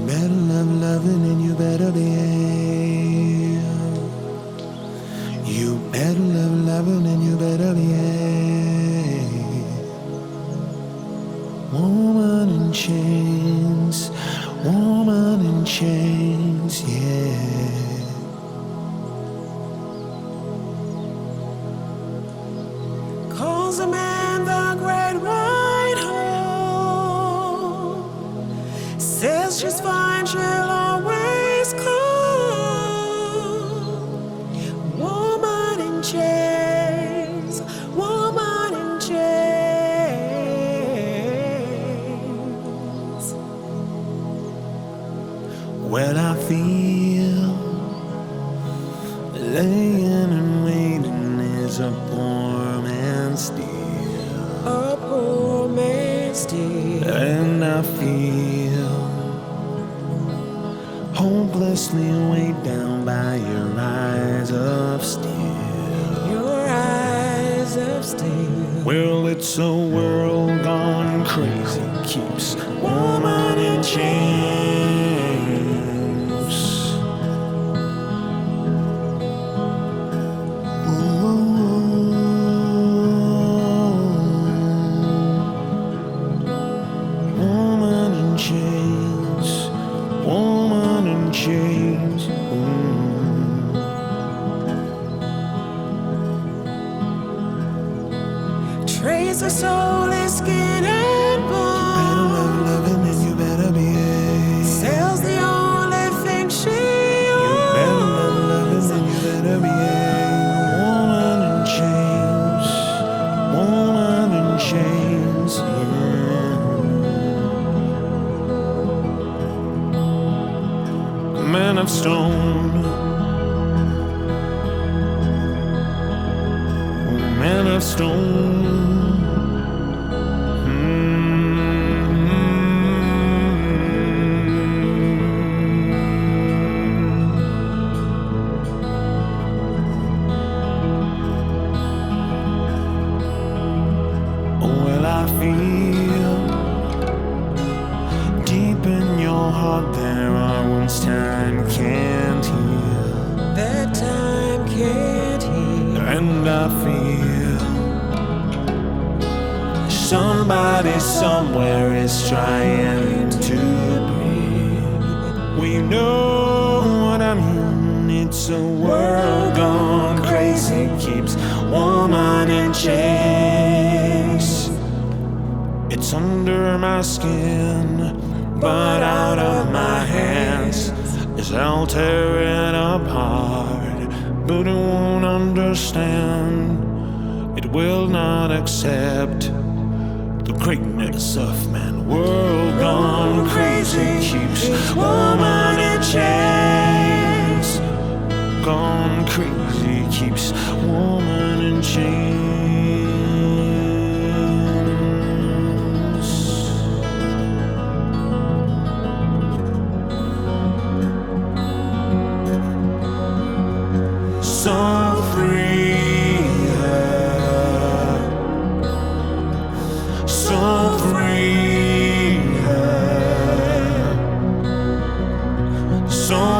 better love loving and you better behave. You better love loving and you better behave. Woman in chains, woman in chains, yeah. Calls a man the great laying and waiting is a poor man's deal. A poor man's deal. And I feel hopelessly weighed down by your eyes of steel. Your eyes of steel. Well, it's a world gone crazy, keeps woman in chains. Mm. Trace her soul Yeah. Oh, man of stone. Man of stone. Feel deep in your heart there are wounds time somebody somewhere is trying to breathe. We know what I mean. It's a world gone crazy, keeps woman in chains. It's under my skin, but out of my hands. Is all tearing apart, but it won't understand. It will not accept the greatness of man. World gone crazy keeps woman in chains. Gone crazy keeps woman in chains. So